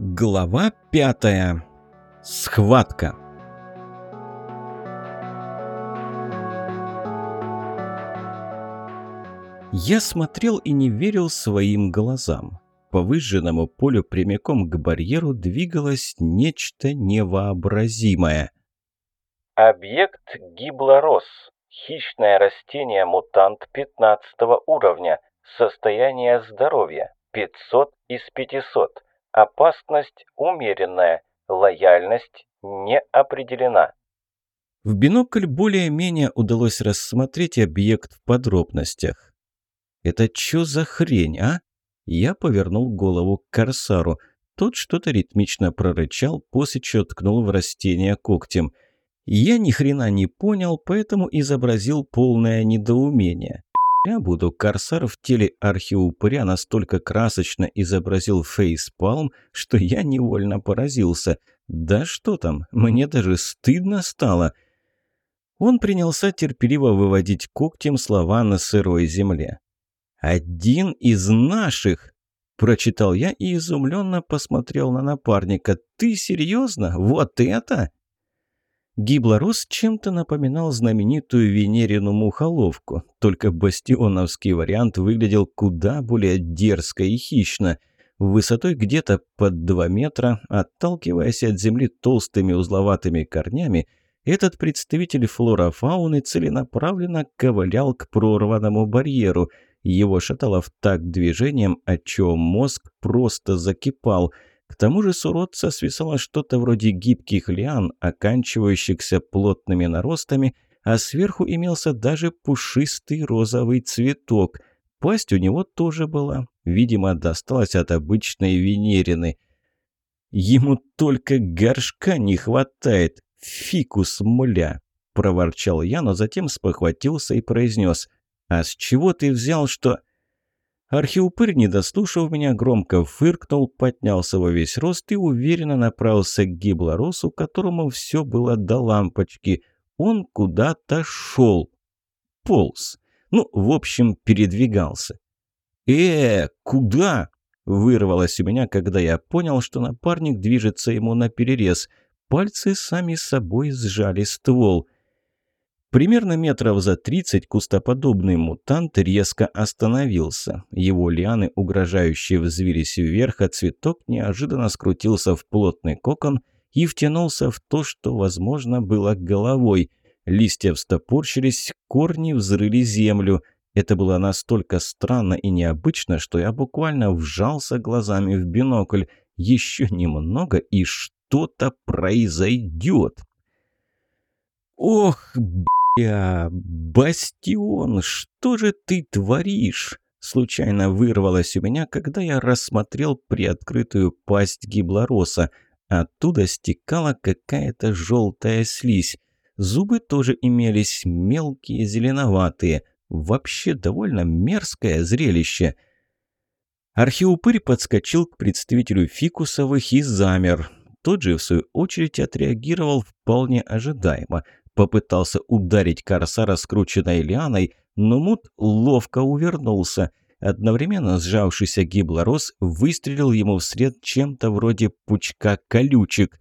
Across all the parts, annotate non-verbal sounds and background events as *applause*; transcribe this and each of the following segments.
Глава пятая. Схватка. Я смотрел и не верил своим глазам. По выжженному полю прямиком к барьеру двигалось нечто невообразимое. Объект гиблорос. Хищное растение-мутант 15 уровня. Состояние здоровья 500 из 500. Опасность умеренная, лояльность не определена. В бинокль более-менее удалось рассмотреть объект в подробностях. «Это чё за хрень, а?» Я повернул голову к Корсару. Тот что-то ритмично прорычал, после чего ткнул в растение когтем. Я ни хрена не понял, поэтому изобразил полное недоумение. Я буду. Корсар в теле архиупыря настолько красочно изобразил фейспалм, что я невольно поразился. Да что там, мне даже стыдно стало. Он принялся терпеливо выводить когтем слова на сырой земле. «Один из наших!» Прочитал я и изумленно посмотрел на напарника. «Ты серьезно? Вот это?» Гиблорос чем-то напоминал знаменитую Венерину мухоловку, только бастионовский вариант выглядел куда более дерзко и хищно. Высотой где-то под 2 метра, отталкиваясь от земли толстыми узловатыми корнями, этот представитель флора-фауны целенаправленно ковылял к прорванному барьеру. Его шатало в такт движением, отчего мозг просто закипал – к тому же с уродца свисало что-то вроде гибких лиан, оканчивающихся плотными наростами, а сверху имелся даже пушистый розовый цветок. Пасть у него тоже была, видимо, досталась от обычной венерины. «Ему только горшка не хватает, фикус муля!» – проворчал я, но затем спохватился и произнес. «А с чего ты взял, что...» Архиупырь, не дослушав меня, громко фыркнул, поднялся во весь рост и уверенно направился к гиблоросу, которому все было до лампочки. Он куда-то шел. Полз. Ну, в общем, передвигался. «Э, куда?» – вырвалось у меня, когда я понял, что напарник движется ему на перерез. Пальцы сами собой сжали ствол – Примерно метров за тридцать кустоподобный мутант резко остановился. Его лианы, угрожающие взвились вверх, а цветок неожиданно скрутился в плотный кокон и втянулся в то, что, возможно, было головой. Листья встопорщились, корни взрыли землю. Это было настолько странно и необычно, что я буквально вжался глазами в бинокль. Еще немного, и что-то произойдет. «Ох, «Я... Бастион, что же ты творишь?» Случайно вырвалось у меня, когда я рассмотрел приоткрытую пасть гиблороса. Оттуда стекала какая-то желтая слизь. Зубы тоже имелись мелкие, зеленоватые. Вообще довольно мерзкое зрелище. Архиупырь подскочил к представителю фикусовых и замер. Тот же, в свою очередь, отреагировал вполне ожидаемо – Попытался ударить Корсара скрученной лианой, но Мут ловко увернулся. Одновременно сжавшийся гиблорос выстрелил ему вслед чем-то вроде пучка колючек.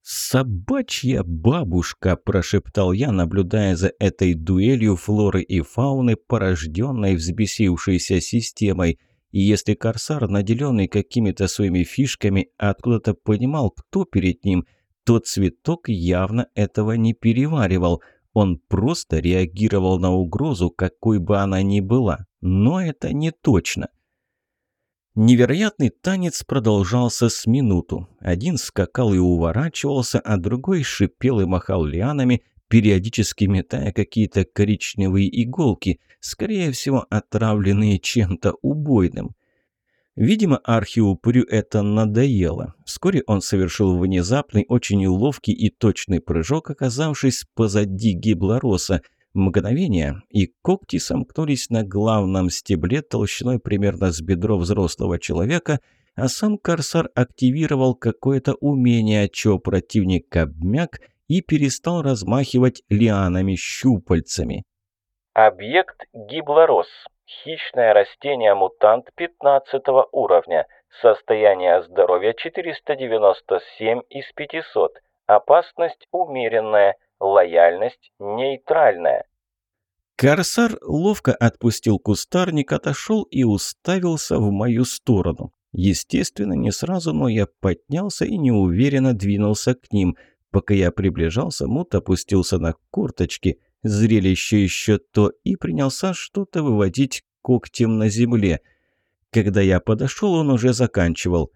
«Собачья бабушка!» – прошептал я, наблюдая за этой дуэлью флоры и фауны, порожденной взбесившейся системой. И если Корсар, наделенный какими-то своими фишками, откуда-то понимал, кто перед ним – тот цветок явно этого не переваривал. Он просто реагировал на угрозу, какой бы она ни была. Но это не точно. Невероятный танец продолжался с минуту. Один скакал и уворачивался, а другой шипел и махал лианами, периодически метая какие-то коричневые иголки, скорее всего, отравленные чем-то убойным. Видимо, архиупырю это надоело. Вскоре он совершил внезапный, очень ловкий и точный прыжок, оказавшись позади гиблороса. Мгновение, и когти сомкнулись на главном стебле толщиной примерно с бедро взрослого человека, а сам корсар активировал какое-то умение, чего противник обмяк и перестал размахивать лианами-щупальцами. Объект гиблорос. Хищное растение-мутант 15 уровня. Состояние здоровья 497 из 500. Опасность умеренная. Лояльность нейтральная. Корсар ловко отпустил кустарник, отошел и уставился в мою сторону. Естественно, не сразу, но я поднялся и неуверенно двинулся к ним. Пока я приближался, Мут опустился на корточки, зрелище еще то, и принялся что-то выводить когтем на земле. Когда я подошел, он уже заканчивал.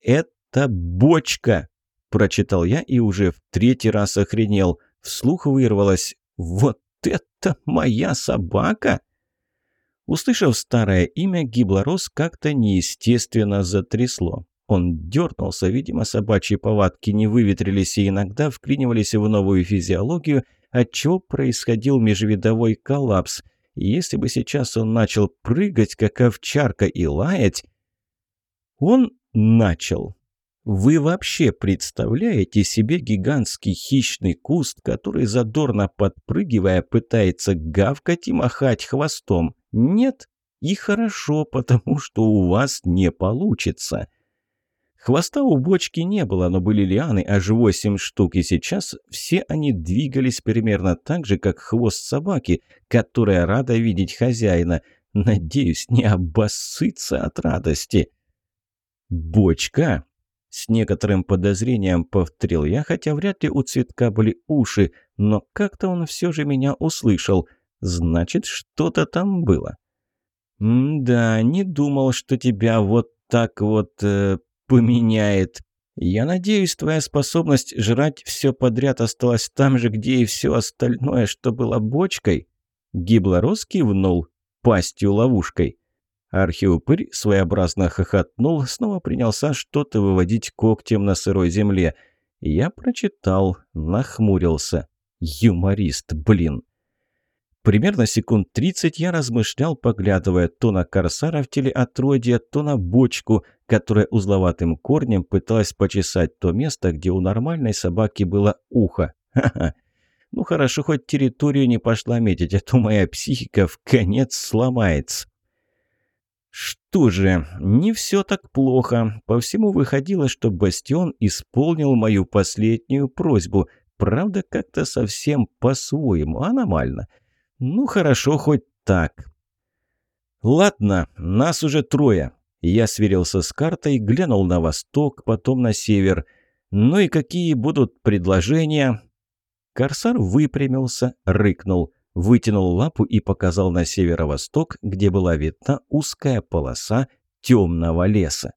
«Это бочка!» – прочитал я и уже в третий раз охренел. Вслух вырвалось «Вот это моя собака!» Услышав старое имя, Гиблорос как-то неестественно затрясло. Он дернулся, видимо, собачьи повадки не выветрились и иногда вклинивались в новую физиологию, отчего происходил межвидовой коллапс. Если бы сейчас он начал прыгать, как овчарка, и лаять... Он начал. Вы вообще представляете себе гигантский хищный куст, который задорно подпрыгивая пытается гавкать и махать хвостом? Нет? И хорошо, потому что у вас не получится. Хвоста у бочки не было, но были лианы аж восемь штук, и сейчас все они двигались примерно так же, как хвост собаки, которая рада видеть хозяина. Надеюсь, не обоссыться от радости. «Бочка!» С некоторым подозрением повторил я, хотя вряд ли у цветка были уши, но как-то он все же меня услышал. Значит, что-то там было. «Да, не думал, что тебя вот так вот э, поменяет. Я надеюсь, твоя способность жрать все подряд осталась там же, где и все остальное, что было бочкой?» Гиблорос кивнул пастью ловушкой. Архиупырь своеобразно хохотнул, снова принялся что-то выводить когтем на сырой земле. Я прочитал, нахмурился. Юморист, блин. Примерно секунд тридцать я размышлял, поглядывая то на корсара в теле отродья, то на бочку, которая узловатым корнем пыталась почесать то место, где у нормальной собаки было ухо. Ха-ха. Ну хорошо, хоть территорию не пошла метить, а то моя психика в конец сломается. Что же, не все так плохо. По всему выходило, что Бастион исполнил мою последнюю просьбу. Правда, как-то совсем по-своему, аномально. Ну хорошо, хоть так. Ладно, нас уже трое. Я сверился с картой, глянул на восток, потом на север. Ну и какие будут предложения? Корсар выпрямился, рыкнул вытянул лапу и показал на северо-восток, где была видна узкая полоса темного леса.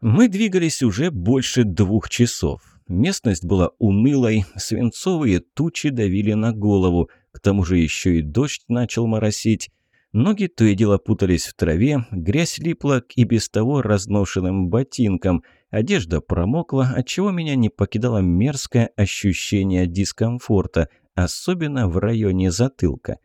Мы двигались уже больше двух часов. Местность была унылой, свинцовые тучи давили на голову, к тому же еще и дождь начал моросить. Ноги то и дело путались в траве, грязь липла к и без того разношенным ботинкам – Одежда промокла, отчего меня не покидало мерзкое ощущение дискомфорта, особенно в районе затылка.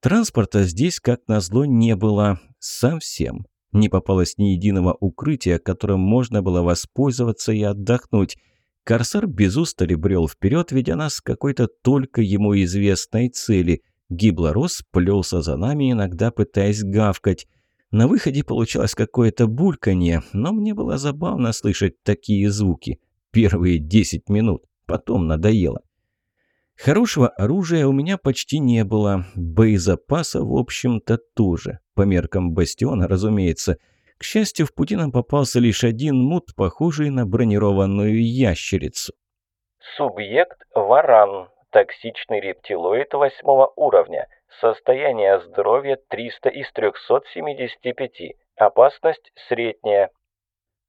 Транспорта здесь, как назло, не было совсем. Не попалось ни единого укрытия, которым можно было воспользоваться и отдохнуть. Корсар без устали брел вперед, ведя нас к какой-то только ему известной цели. Гиблорос плелся за нами, иногда пытаясь гавкать. На выходе получалось какое-то бульканье, но мне было забавно слышать такие звуки. Первые десять минут, потом надоело. Хорошего оружия у меня почти не было, боезапаса, в общем-то, тоже. По меркам бастиона, разумеется. К счастью, в пути нам попался лишь один мут, похожий на бронированную ящерицу. Субъект – варан, токсичный рептилоид восьмого уровня – Состояние здоровья 300 из 375. Опасность средняя.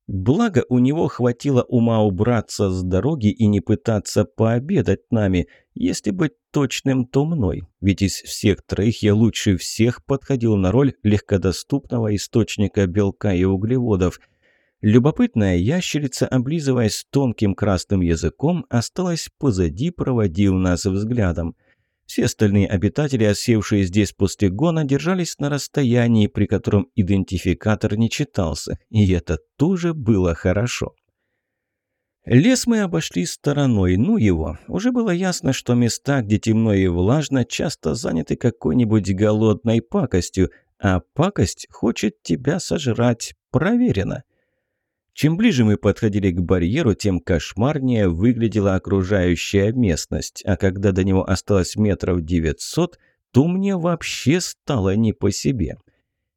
Благо, у него хватило ума убраться с дороги и не пытаться пообедать нами. Если быть точным, то мной. Ведь из всех троих я лучше всех подходил на роль легкодоступного источника белка и углеводов. Любопытная ящерица, облизываясь тонким красным языком, осталась позади, проводив нас взглядом. Все остальные обитатели, осевшие здесь после гона, держались на расстоянии, при котором идентификатор не читался, и это тоже было хорошо. Лес мы обошли стороной, ну его. Уже было ясно, что места, где темно и влажно, часто заняты какой-нибудь голодной пакостью, а пакость хочет тебя сожрать. Проверено. Чем ближе мы подходили к барьеру, тем кошмарнее выглядела окружающая местность, а когда до него осталось метров девятьсот, то мне вообще стало не по себе.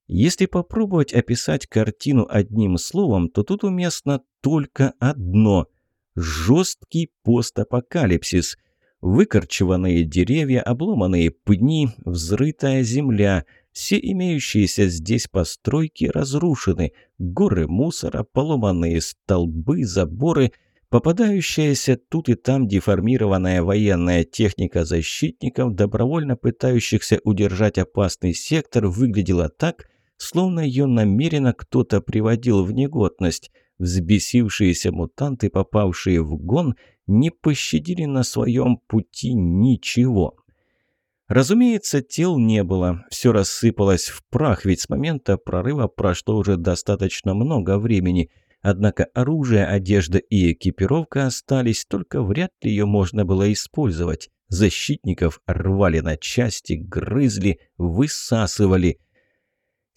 Если попробовать описать картину одним словом, то тут уместно только одно – жесткий постапокалипсис. Выкорчеванные деревья, обломанные пни, взрытая земля – все имеющиеся здесь постройки разрушены, горы мусора, поломанные столбы, заборы, попадающаяся тут и там деформированная военная техника защитников, добровольно пытающихся удержать опасный сектор, выглядела так, словно ее намеренно кто-то приводил в негодность. Взбесившиеся мутанты, попавшие в гон, не пощадили на своем пути ничего. Разумеется, тел не было, все рассыпалось в прах, ведь с момента прорыва прошло уже достаточно много времени. Однако оружие, одежда и экипировка остались, только вряд ли ее можно было использовать. Защитников рвали на части, грызли, высасывали.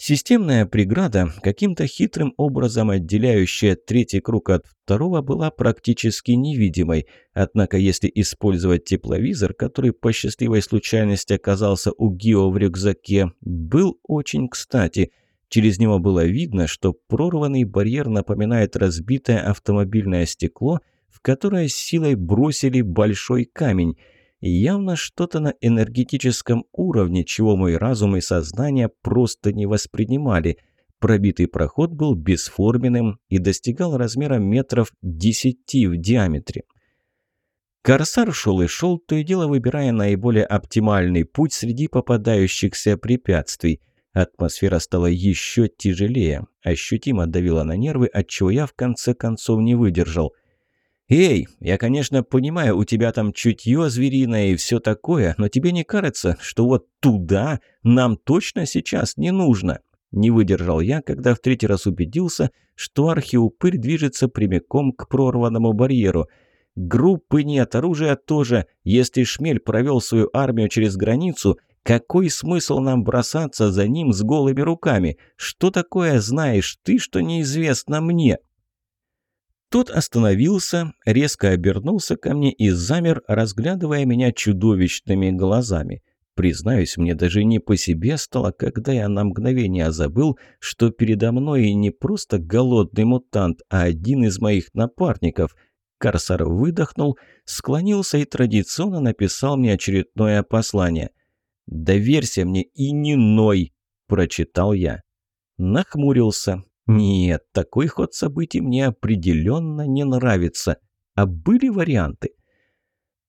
Системная преграда, каким-то хитрым образом отделяющая третий круг от второго, была практически невидимой. Однако, если использовать тепловизор, который по счастливой случайности оказался у Гио в рюкзаке, был очень кстати. Через него было видно, что прорванный барьер напоминает разбитое автомобильное стекло, в которое силой бросили большой камень – Явно что-то на энергетическом уровне, чего мой разум и сознание просто не воспринимали. Пробитый проход был бесформенным и достигал размера метров десяти в диаметре. Корсар шел и шел, то и дело выбирая наиболее оптимальный путь среди попадающихся препятствий. Атмосфера стала еще тяжелее, ощутимо давила на нервы, отчего я в конце концов не выдержал – «Эй, я, конечно, понимаю, у тебя там чутье звериное и все такое, но тебе не кажется, что вот туда нам точно сейчас не нужно?» Не выдержал я, когда в третий раз убедился, что архиупырь движется прямиком к прорванному барьеру. Группы нет, оружия тоже. Если Шмель провел свою армию через границу, какой смысл нам бросаться за ним с голыми руками? Что такое знаешь ты, что неизвестно мне?» Тот остановился, резко обернулся ко мне и замер, разглядывая меня чудовищными глазами. Признаюсь, мне даже не по себе стало, когда я на мгновение забыл, что передо мной не просто голодный мутант, а один из моих напарников. Корсар выдохнул, склонился и традиционно написал мне очередное послание. «Доверься мне и не ной!» – прочитал я. Нахмурился, нет, такой ход событий мне определенно не нравится. А были варианты.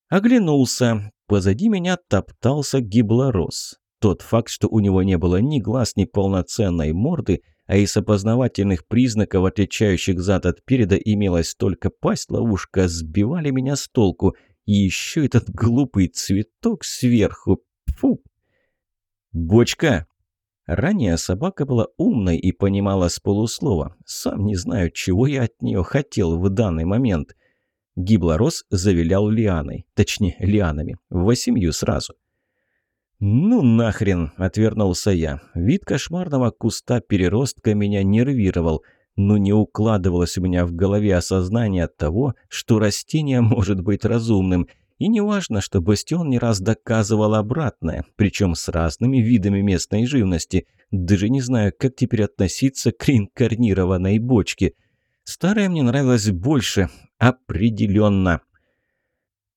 Оглянулся. Позади меня топтался гиблорос. Тот факт, что у него не было ни глаз, ни полноценной морды, а из опознавательных признаков, отличающих зад от переда, имелась только пасть-ловушка, сбивали меня с толку. И еще этот глупый цветок сверху. Фу! «Бочка!» Ранее собака была умной и понимала с полуслова. Сам не знаю, чего я от нее хотел в данный момент. Гиблорос завилял лианой, точнее лианами, восемью сразу. «Ну нахрен!» – отвернулся я. Вид кошмарного куста переростка меня нервировал, но не укладывалось у меня в голове осознание того, что растение может быть разумным – и не важно, что Бастион не раз доказывал обратное, причем с разными видами местной живности. Даже не знаю, как теперь относиться к реинкарнированной бочке. Старая мне нравилась больше. Определенно.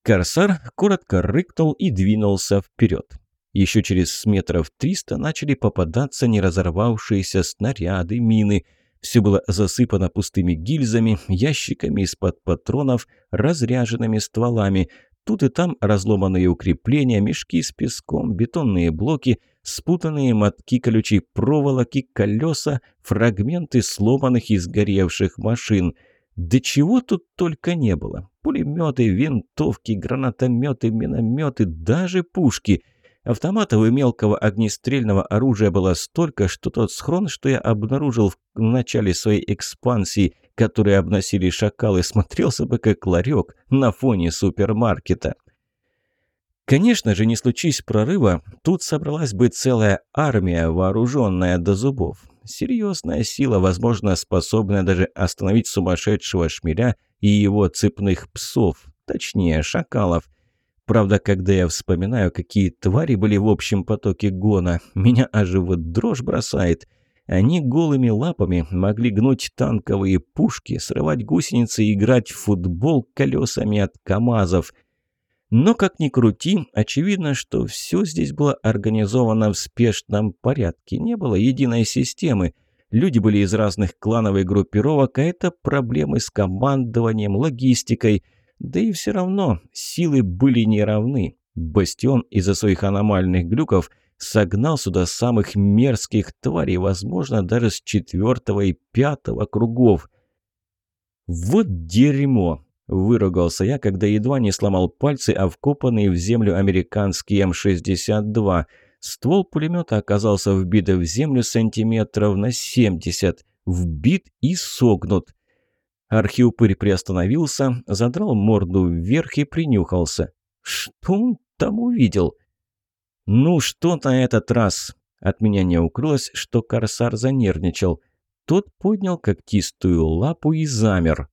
Корсар коротко рыкнул и двинулся вперед. Еще через метров триста начали попадаться неразорвавшиеся снаряды, мины. Все было засыпано пустыми гильзами, ящиками из-под патронов, разряженными стволами. Тут и там разломанные укрепления, мешки с песком, бетонные блоки, спутанные мотки колючей проволоки, колеса, фрагменты сломанных и сгоревших машин. Да чего тут только не было. Пулеметы, винтовки, гранатометы, минометы, даже пушки – Автоматов и мелкого огнестрельного оружия было столько, что тот схрон, что я обнаружил в начале своей экспансии, который обносили шакалы, смотрелся бы как ларек на фоне супермаркета. Конечно же, не случись прорыва, тут собралась бы целая армия, вооруженная до зубов. Серьезная сила, возможно, способная даже остановить сумасшедшего шмеля и его цепных псов, точнее, шакалов. Правда, когда я вспоминаю, какие твари были в общем потоке гона, меня аж вот дрожь бросает. Они голыми лапами могли гнуть танковые пушки, срывать гусеницы и играть в футбол колесами от КАМАЗов – но, как ни крути, очевидно, что все здесь было организовано в спешном порядке. Не было единой системы. Люди были из разных клановых группировок, а это проблемы с командованием, логистикой. Да и все равно силы были неравны. Бастион из-за своих аномальных глюков согнал сюда самых мерзких тварей, возможно, даже с четвертого и пятого кругов. Вот дерьмо! Выругался я, когда едва не сломал пальцы, а вкопанный в землю американский М-62. Ствол пулемета оказался вбит в землю сантиметров на 70. Вбит и согнут. Архиупырь приостановился, задрал морду вверх и принюхался. Что он там увидел? «Ну, что на этот раз?» От меня не укрылось, что корсар занервничал. Тот поднял когтистую лапу и замер.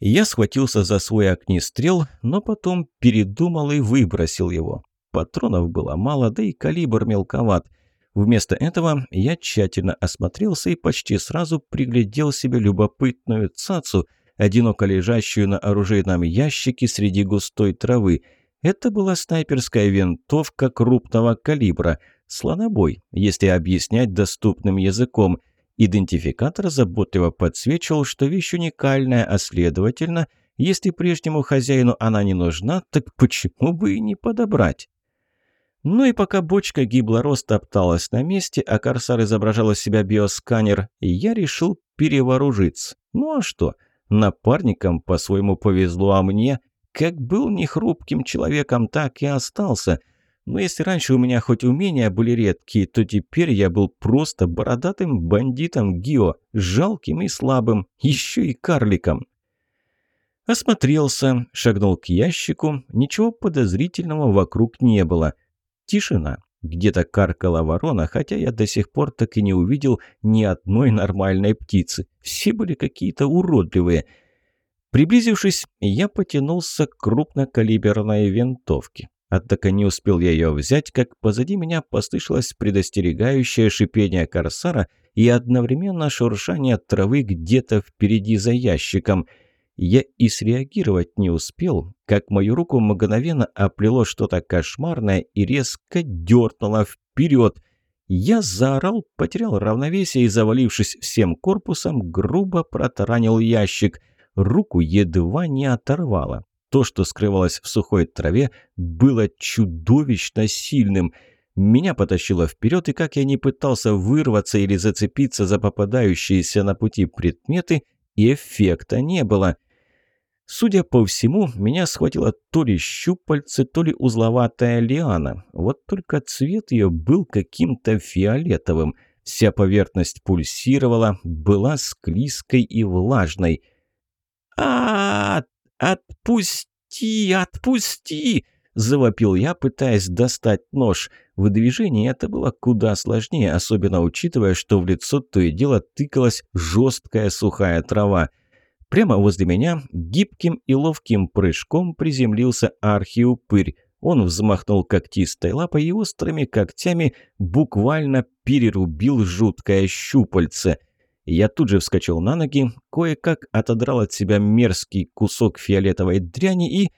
Я схватился за свой огнестрел, но потом передумал и выбросил его. Патронов было мало, да и калибр мелковат. Вместо этого я тщательно осмотрелся и почти сразу приглядел себе любопытную цацу, одиноко лежащую на оружейном ящике среди густой травы. Это была снайперская винтовка крупного калибра, слонобой, если объяснять доступным языком – Идентификатор заботливо подсвечивал, что вещь уникальная, а следовательно, если прежнему хозяину она не нужна, так почему бы и не подобрать? Ну и пока бочка гиблорост топталась на месте, а корсар изображал из себя биосканер, я решил перевооружиться. Ну а что? Напарникам по-своему повезло, а мне, как был нехрупким человеком, так и остался – но если раньше у меня хоть умения были редкие, то теперь я был просто бородатым бандитом Гио, жалким и слабым, еще и карликом. Осмотрелся, шагнул к ящику, ничего подозрительного вокруг не было. Тишина. Где-то каркала ворона, хотя я до сих пор так и не увидел ни одной нормальной птицы. Все были какие-то уродливые. Приблизившись, я потянулся к крупнокалиберной винтовке. Однако не успел я ее взять, как позади меня послышалось предостерегающее шипение корсара и одновременно шуршание травы где-то впереди за ящиком. Я и среагировать не успел, как мою руку мгновенно оплело что-то кошмарное и резко дернуло вперед. Я заорал, потерял равновесие и, завалившись всем корпусом, грубо протаранил ящик. Руку едва не оторвало. То, что скрывалось в сухой траве, было чудовищно сильным. Меня потащило вперед, и как я не пытался вырваться или зацепиться за попадающиеся на пути предметы, эффекта не было. Судя по всему, меня схватило то ли щупальце, то ли узловатая лиана. Вот только цвет ее был каким-то фиолетовым. Вся поверхность пульсировала, была склизкой и влажной. А, «Отпусти! Отпусти!» – завопил я, пытаясь достать нож. В движении это было куда сложнее, особенно учитывая, что в лицо то и дело тыкалась жесткая сухая трава. Прямо возле меня гибким и ловким прыжком приземлился архиупырь. Он взмахнул когтистой лапой и острыми когтями буквально перерубил жуткое щупальце – я тут же вскочил на ноги, кое-как отодрал от себя мерзкий кусок фиолетовой дряни и...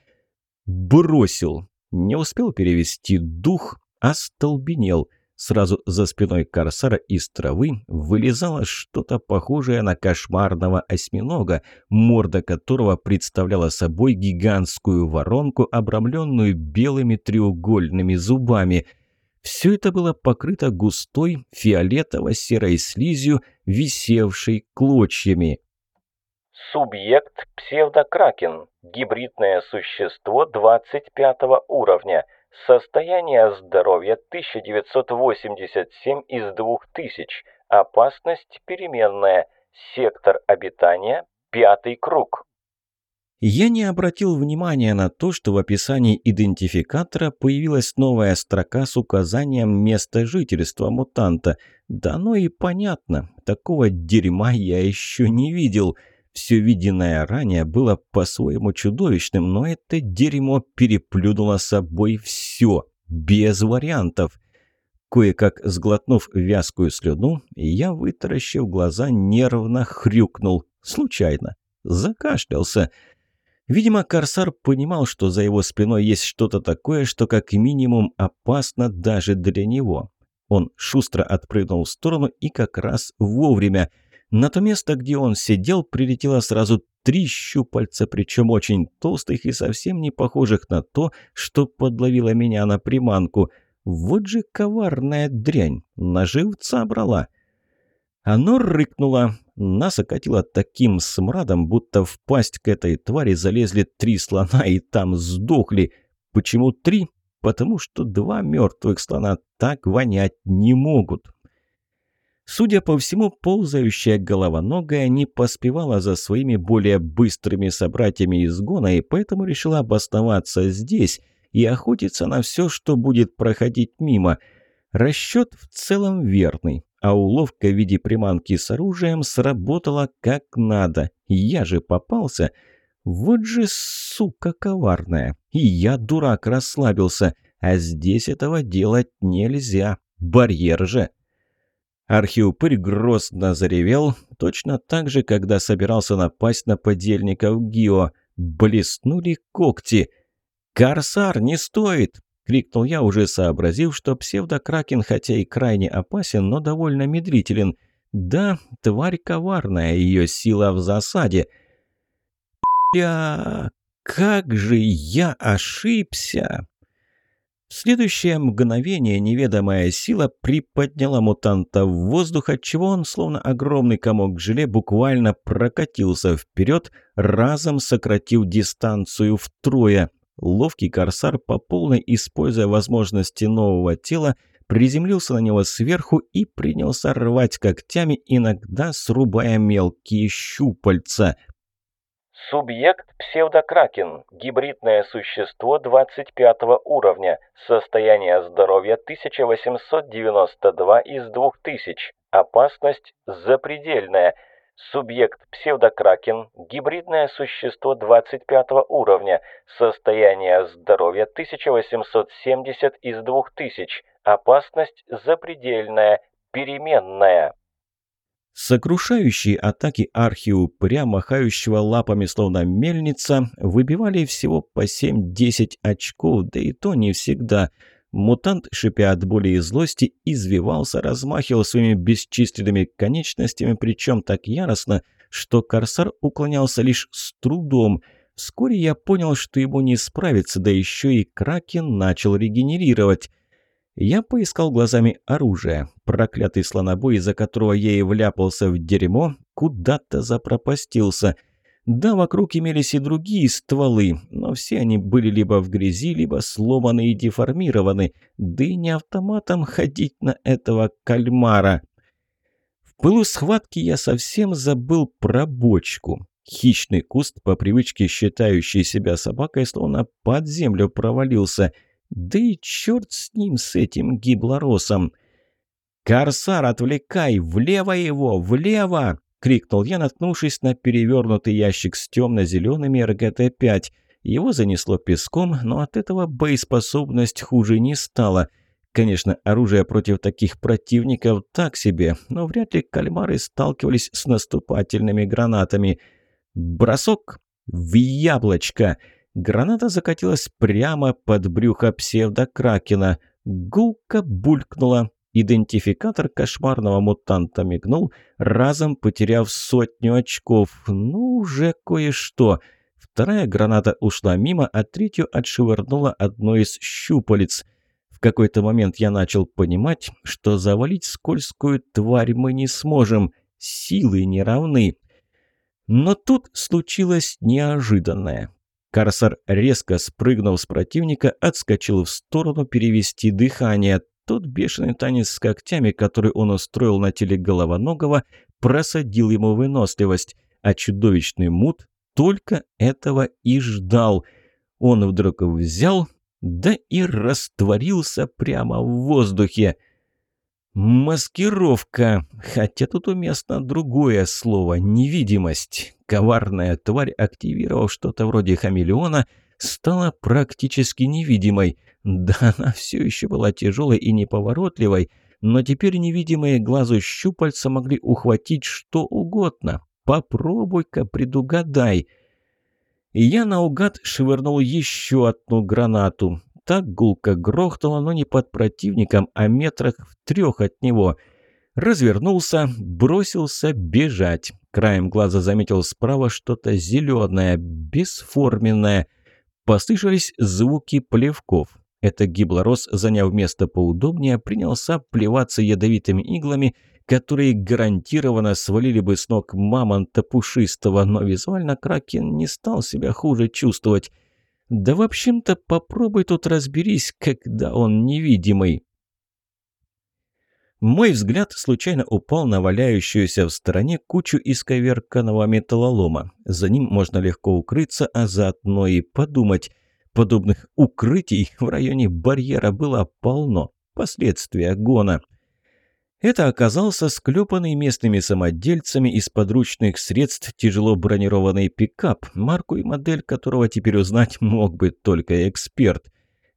бросил. Не успел перевести дух, а столбенел. Сразу за спиной корсара из травы вылезало что-то похожее на кошмарного осьминога, морда которого представляла собой гигантскую воронку, обрамленную белыми треугольными зубами – все это было покрыто густой фиолетово-серой слизью, висевшей клочьями. Субъект псевдокракен. Гибридное существо 25 уровня. Состояние здоровья 1987 из 2000. Опасность переменная. Сектор обитания – пятый круг. Я не обратил внимания на то, что в описании идентификатора появилась новая строка с указанием места жительства мутанта. Да ну и понятно, такого дерьма я еще не видел. Все виденное ранее было по-своему чудовищным, но это дерьмо переплюнуло собой все, без вариантов. Кое-как сглотнув вязкую слюну, я, вытаращив глаза, нервно хрюкнул. Случайно. Закашлялся. Видимо, Корсар понимал, что за его спиной есть что-то такое, что как минимум опасно даже для него. Он шустро отпрыгнул в сторону и как раз вовремя. На то место, где он сидел, прилетело сразу три щупальца, причем очень толстых и совсем не похожих на то, что подловило меня на приманку. Вот же коварная дрянь, наживца брала. Оно рыкнуло, нас окатило таким смрадом, будто в пасть к этой твари залезли три слона и там сдохли. Почему три? Потому что два мертвых слона так вонять не могут. Судя по всему, ползающая головоногая не поспевала за своими более быстрыми собратьями из гона и поэтому решила обосноваться здесь и охотиться на все, что будет проходить мимо. Расчет в целом верный а уловка в виде приманки с оружием сработала как надо. Я же попался. Вот же сука коварная. И я, дурак, расслабился. А здесь этого делать нельзя. Барьер же. Архиупырь грозно заревел, точно так же, когда собирался напасть на подельников Гио. Блеснули когти. «Корсар, не стоит!» — крикнул я, уже сообразив, что псевдокракен, хотя и крайне опасен, но довольно медлителен. Да, тварь коварная, ее сила в засаде. «Бля, как же я ошибся!» В следующее мгновение неведомая сила приподняла мутанта в воздух, отчего он, словно огромный комок желе, буквально прокатился вперед, разом сократив дистанцию втрое — Ловкий корсар, по полной используя возможности нового тела, приземлился на него сверху и принялся рвать когтями, иногда срубая мелкие щупальца. Субъект псевдокракен, гибридное существо 25 уровня, состояние здоровья 1892 из 2000, опасность запредельная – Субъект псевдокракен, гибридное существо 25 уровня, состояние здоровья 1870 из 2000, опасность запредельная, переменная. Сокрушающие атаки архиупыря, махающего лапами словно мельница, выбивали всего по 7-10 очков, да и то не всегда – Мутант, шипя от боли и злости, извивался, размахивал своими бесчисленными конечностями, причем так яростно, что корсар уклонялся лишь с трудом. Вскоре я понял, что ему не справиться, да еще и Кракен начал регенерировать. Я поискал глазами оружие. Проклятый слонобой, из-за которого я и вляпался в дерьмо, куда-то запропастился — да, вокруг имелись и другие стволы, но все они были либо в грязи, либо сломаны и деформированы, да и не автоматом ходить на этого кальмара. В пылу схватки я совсем забыл про бочку. Хищный куст, по привычке считающий себя собакой, словно под землю провалился. Да и черт с ним, с этим гиблоросом. «Корсар, отвлекай! Влево его! Влево!» Крикнул я, наткнувшись на перевернутый ящик с темно-зелеными РГТ-5. Его занесло песком, но от этого боеспособность хуже не стала. Конечно, оружие против таких противников так себе, но вряд ли кальмары сталкивались с наступательными гранатами. Бросок в яблочко. Граната закатилась прямо под брюхо псевдокракена. Гулка булькнула, Идентификатор кошмарного мутанта мигнул, разом потеряв сотню очков. Ну, уже кое-что. Вторая граната ушла мимо, а третью отшвырнула одно из щупалец. В какой-то момент я начал понимать, что завалить скользкую тварь мы не сможем. Силы не равны. Но тут случилось неожиданное. Карсар, резко спрыгнув с противника, отскочил в сторону перевести дыхание. Тот бешеный танец с когтями, который он устроил на теле головоногого, просадил ему выносливость, а чудовищный мут только этого и ждал. Он вдруг взял, да и растворился прямо в воздухе. Маскировка. Хотя тут уместно другое слово – невидимость. Коварная тварь, активировав что-то вроде хамелеона, стала практически невидимой. Да, она все еще была тяжелой и неповоротливой, но теперь невидимые глазу щупальца могли ухватить что угодно. Попробуй-ка предугадай. я наугад швырнул еще одну гранату. Так гулко грохнуло, но не под противником, а метрах в трех от него. Развернулся, бросился бежать. Краем глаза заметил справа что-то зеленое, бесформенное. Послышались звуки плевков. Это гиблорос, заняв место поудобнее, принялся плеваться ядовитыми иглами, которые гарантированно свалили бы с ног мамонта пушистого, но визуально Кракен не стал себя хуже чувствовать. Да, в общем-то, попробуй тут разберись, когда он невидимый. Мой взгляд случайно упал на валяющуюся в стороне кучу исковерканного металлолома. За ним можно легко укрыться, а заодно и подумать – Подобных укрытий в районе барьера было полно. Последствия гона. Это оказался склепанный местными самодельцами из подручных средств тяжело бронированный пикап, марку и модель которого теперь узнать *laughs* мог бы только эксперт.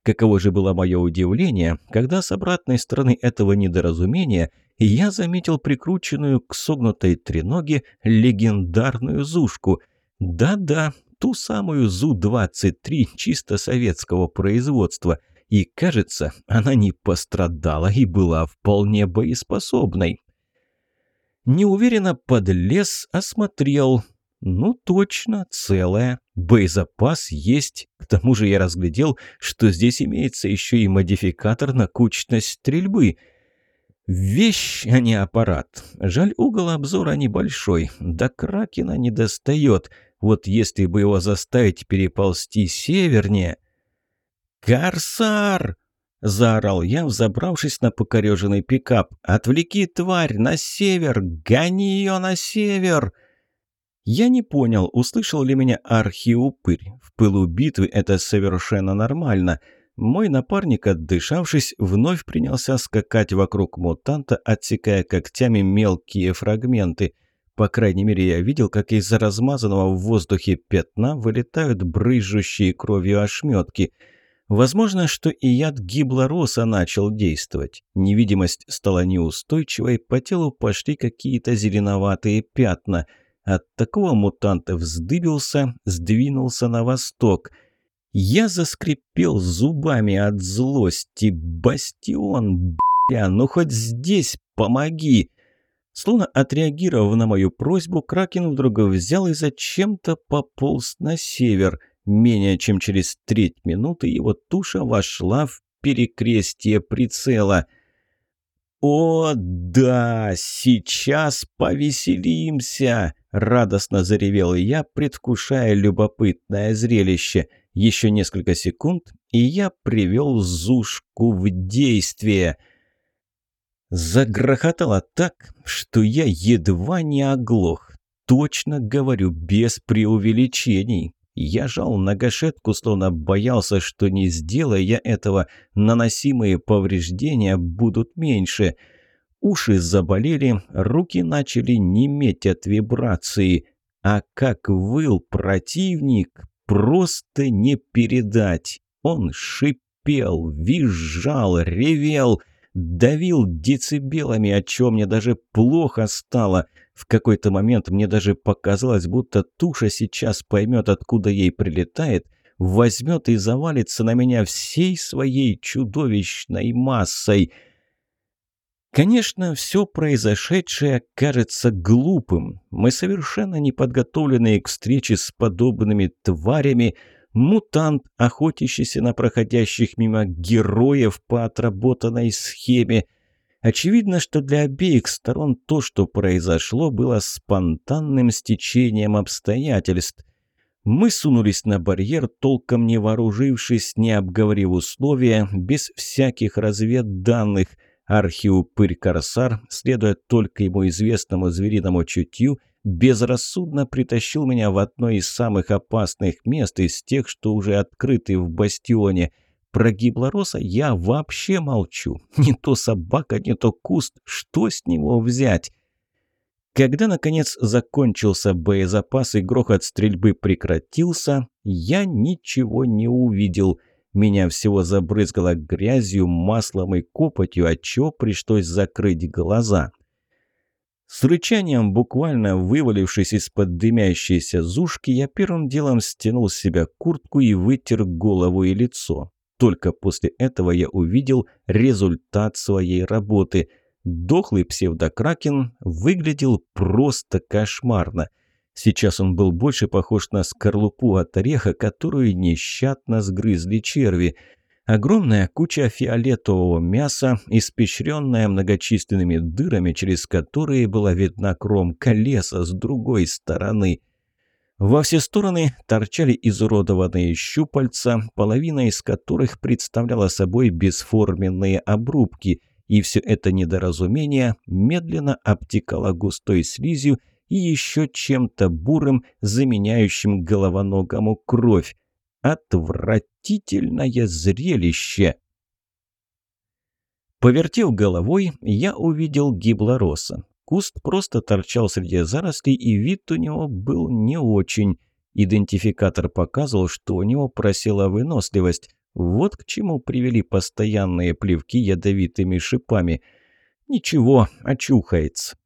Каково же было мое удивление, когда с обратной стороны этого недоразумения я заметил прикрученную к согнутой треноге легендарную зушку. Да-да, ту самую ЗУ-23 чисто советского производства. И, кажется, она не пострадала и была вполне боеспособной. Неуверенно подлез, осмотрел. Ну, точно, целая. Боезапас есть. К тому же я разглядел, что здесь имеется еще и модификатор на кучность стрельбы – Вещь, а не аппарат. Жаль, угол обзора небольшой. До Кракена не достает. Вот если бы его заставить переползти севернее... «Корсар!» — заорал я, взобравшись на покореженный пикап. «Отвлеки тварь на север! Гони ее на север!» Я не понял, услышал ли меня архиупырь. В пылу битвы это совершенно нормально. Мой напарник, отдышавшись, вновь принялся скакать вокруг мутанта, отсекая когтями мелкие фрагменты — по крайней мере, я видел, как из размазанного в воздухе пятна вылетают брызжущие кровью ошметки. Возможно, что и яд гиблороса начал действовать. Невидимость стала неустойчивой, по телу пошли какие-то зеленоватые пятна. От такого мутант вздыбился, сдвинулся на восток. Я заскрипел зубами от злости. «Бастион, бля, ну хоть здесь помоги!» Словно отреагировав на мою просьбу, Кракен вдруг взял и зачем-то пополз на север. Менее чем через треть минуты его туша вошла в перекрестие прицела. «О, да! Сейчас повеселимся!» — радостно заревел я, предвкушая любопытное зрелище. Еще несколько секунд, и я привел Зушку в действие — Загрохотало так, что я едва не оглох. Точно говорю, без преувеличений. Я жал на гашетку, словно боялся, что не сделая я этого, наносимые повреждения будут меньше. Уши заболели, руки начали неметь от вибрации. А как выл противник, просто не передать. Он шипел, визжал, ревел — давил децибелами, о чем мне даже плохо стало. В какой-то момент мне даже показалось, будто туша сейчас поймет, откуда ей прилетает, возьмет и завалится на меня всей своей чудовищной массой. Конечно, все произошедшее кажется глупым. Мы совершенно не подготовленные к встрече с подобными тварями – мутант, охотящийся на проходящих мимо героев по отработанной схеме. Очевидно, что для обеих сторон то, что произошло, было спонтанным стечением обстоятельств. Мы сунулись на барьер, толком не вооружившись, не обговорив условия, без всяких разведданных. Архиупырь-корсар, следуя только ему известному звериному чутью, безрассудно притащил меня в одно из самых опасных мест из тех, что уже открыты в бастионе. Про гиблороса я вообще молчу. Не то собака, не то куст. Что с него взять? Когда, наконец, закончился боезапас и грохот стрельбы прекратился, я ничего не увидел. Меня всего забрызгало грязью, маслом и копотью, отчего пришлось закрыть глаза. С рычанием, буквально вывалившись из-под дымящейся зушки, я первым делом стянул с себя куртку и вытер голову и лицо. Только после этого я увидел результат своей работы – Дохлый псевдокракен выглядел просто кошмарно. Сейчас он был больше похож на скорлупу от ореха, которую нещадно сгрызли черви. Огромная куча фиолетового мяса, испещренная многочисленными дырами, через которые была видна кромка леса с другой стороны. Во все стороны торчали изуродованные щупальца, половина из которых представляла собой бесформенные обрубки – и все это недоразумение медленно обтекало густой слизью и еще чем-то бурым, заменяющим головоногому кровь. Отвратительное зрелище! Повертев головой, я увидел гиблороса. Куст просто торчал среди зарослей, и вид у него был не очень. Идентификатор показывал, что у него просела выносливость. Вот к чему привели постоянные плевки ядовитыми шипами. Ничего, очухается.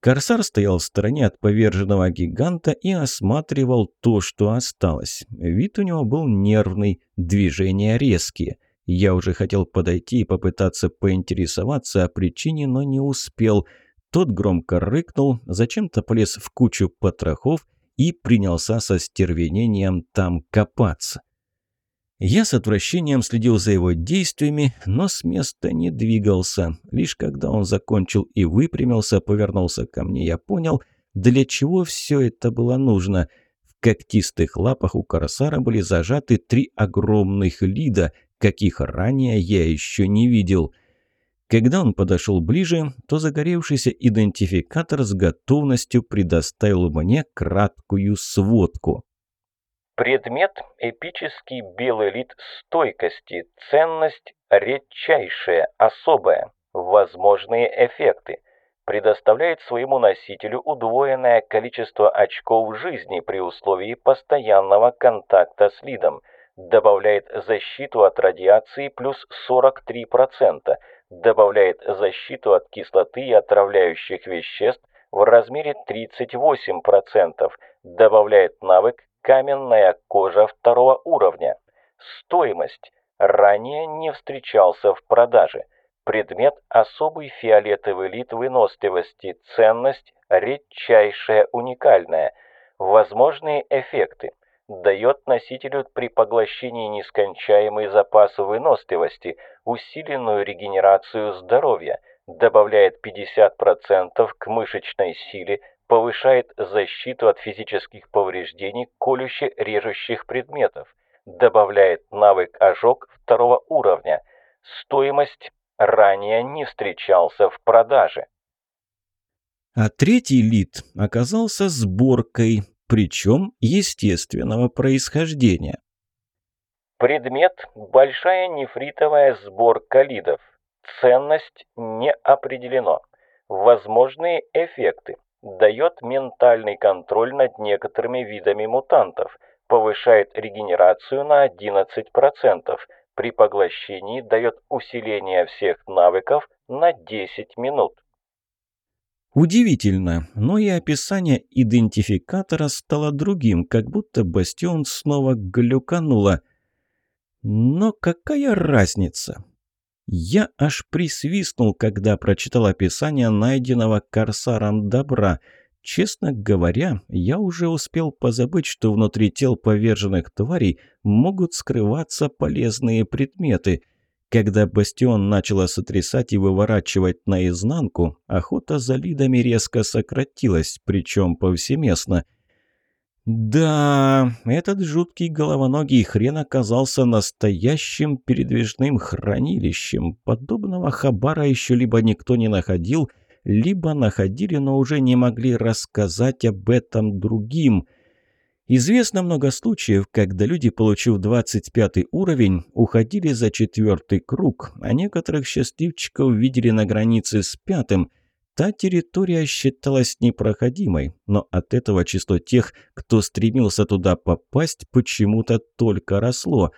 Корсар стоял в стороне от поверженного гиганта и осматривал то, что осталось. Вид у него был нервный, движения резкие. Я уже хотел подойти и попытаться поинтересоваться о причине, но не успел. Тот громко рыкнул, зачем-то полез в кучу потрохов и принялся со стервенением там копаться. Я с отвращением следил за его действиями, но с места не двигался. Лишь когда он закончил и выпрямился, повернулся ко мне, я понял, для чего все это было нужно. В когтистых лапах у корсара были зажаты три огромных лида, каких ранее я еще не видел. Когда он подошел ближе, то загоревшийся идентификатор с готовностью предоставил мне краткую сводку. Предмет – эпический белый лид стойкости, ценность – редчайшая, особая, возможные эффекты. Предоставляет своему носителю удвоенное количество очков жизни при условии постоянного контакта с лидом. Добавляет защиту от радиации плюс 43%. Добавляет защиту от кислоты и отравляющих веществ в размере 38%. Добавляет навык каменная кожа второго уровня. Стоимость. Ранее не встречался в продаже. Предмет особый фиолетовый лид выносливости. Ценность редчайшая, уникальная. Возможные эффекты. Дает носителю при поглощении нескончаемый запас выносливости, усиленную регенерацию здоровья, добавляет 50% к мышечной силе, повышает защиту от физических повреждений колюще-режущих предметов, добавляет навык ожог второго уровня. Стоимость ранее не встречался в продаже. А третий лид оказался сборкой, причем естественного происхождения. Предмет – большая нефритовая сборка лидов. Ценность не определено. Возможные эффекты дает ментальный контроль над некоторыми видами мутантов, повышает регенерацию на 11%, при поглощении дает усиление всех навыков на 10 минут. Удивительно, но и описание идентификатора стало другим, как будто Бастион снова глюкануло. Но какая разница? Я аж присвистнул, когда прочитал описание найденного корсаром добра. Честно говоря, я уже успел позабыть, что внутри тел поверженных тварей могут скрываться полезные предметы. Когда бастион начало сотрясать и выворачивать наизнанку, охота за лидами резко сократилась, причем повсеместно – Да, этот жуткий головоногий хрен оказался настоящим передвижным хранилищем. Подобного хабара еще либо никто не находил, либо находили, но уже не могли рассказать об этом другим. Известно много случаев, когда люди, получив 25 уровень, уходили за четвертый круг, а некоторых счастливчиков видели на границе с пятым – Та территория считалась непроходимой, но от этого число тех, кто стремился туда попасть, почему-то только росло.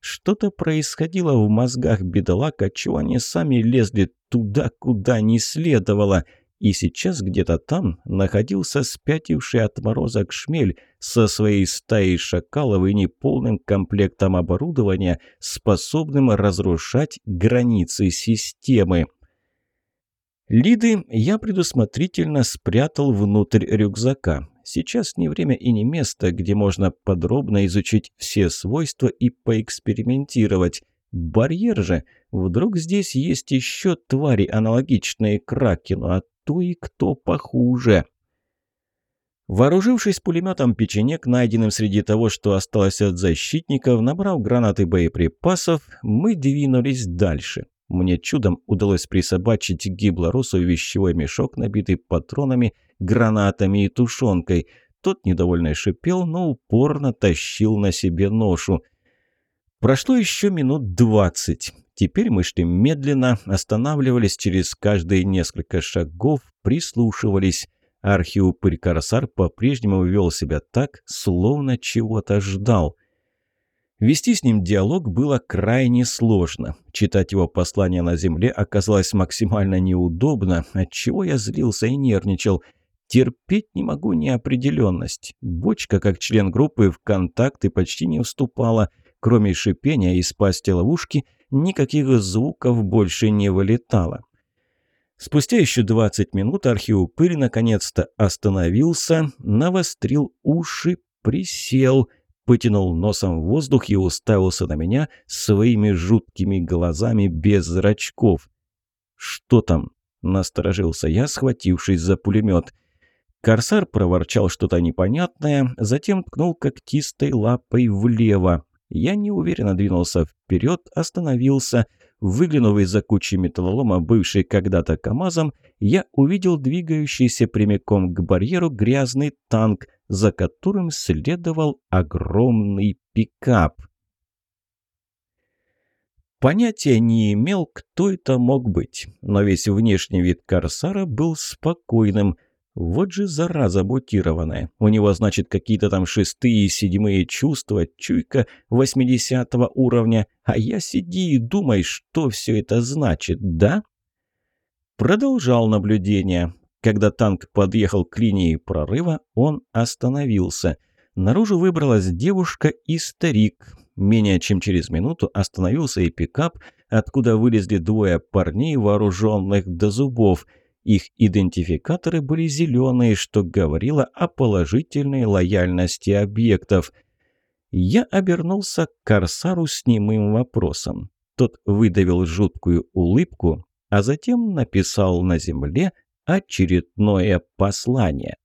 Что-то происходило в мозгах бедолаг, отчего они сами лезли туда, куда не следовало. И сейчас где-то там находился спятивший отморозок шмель со своей стаей шакалов и неполным комплектом оборудования, способным разрушать границы системы. Лиды я предусмотрительно спрятал внутрь рюкзака. Сейчас не время и не место, где можно подробно изучить все свойства и поэкспериментировать. Барьер же, вдруг здесь есть еще твари, аналогичные Кракену, а то и кто похуже. Вооружившись пулеметом печенек, найденным среди того, что осталось от защитников, набрав гранаты боеприпасов, мы двинулись дальше. Мне чудом удалось присобачить гиблоросу вещевой мешок, набитый патронами, гранатами и тушенкой. Тот недовольно шипел, но упорно тащил на себе ношу. Прошло еще минут двадцать. Теперь мы шли медленно, останавливались через каждые несколько шагов, прислушивались. Архиупырь-корсар по-прежнему вел себя так, словно чего-то ждал – Вести с ним диалог было крайне сложно. Читать его послание на земле оказалось максимально неудобно, отчего я злился и нервничал. Терпеть не могу неопределенность. Бочка, как член группы, в контакты почти не вступала. Кроме шипения из пасти ловушки, никаких звуков больше не вылетало. Спустя еще 20 минут архиупырь наконец-то остановился, навострил уши, присел – потянул носом в воздух и уставился на меня своими жуткими глазами без зрачков. «Что там?» – насторожился я, схватившись за пулемет. Корсар проворчал что-то непонятное, затем ткнул когтистой лапой влево. Я неуверенно двинулся вперед, остановился. Выглянув из-за кучи металлолома, бывшей когда-то КАМАЗом, я увидел двигающийся прямиком к барьеру грязный танк, за которым следовал огромный пикап. Понятия не имел, кто это мог быть, но весь внешний вид Корсара был спокойным. Вот же зараза мутированная. У него, значит, какие-то там шестые и седьмые чувства, чуйка восьмидесятого уровня, а я сиди и думай, что все это значит, да? Продолжал наблюдение. Когда танк подъехал к линии прорыва, он остановился. Наружу выбралась девушка и старик. Менее чем через минуту остановился и пикап, откуда вылезли двое парней, вооруженных до зубов. Их идентификаторы были зеленые, что говорило о положительной лояльности объектов. Я обернулся к Корсару с немым вопросом. Тот выдавил жуткую улыбку, а затем написал на земле очередное послание.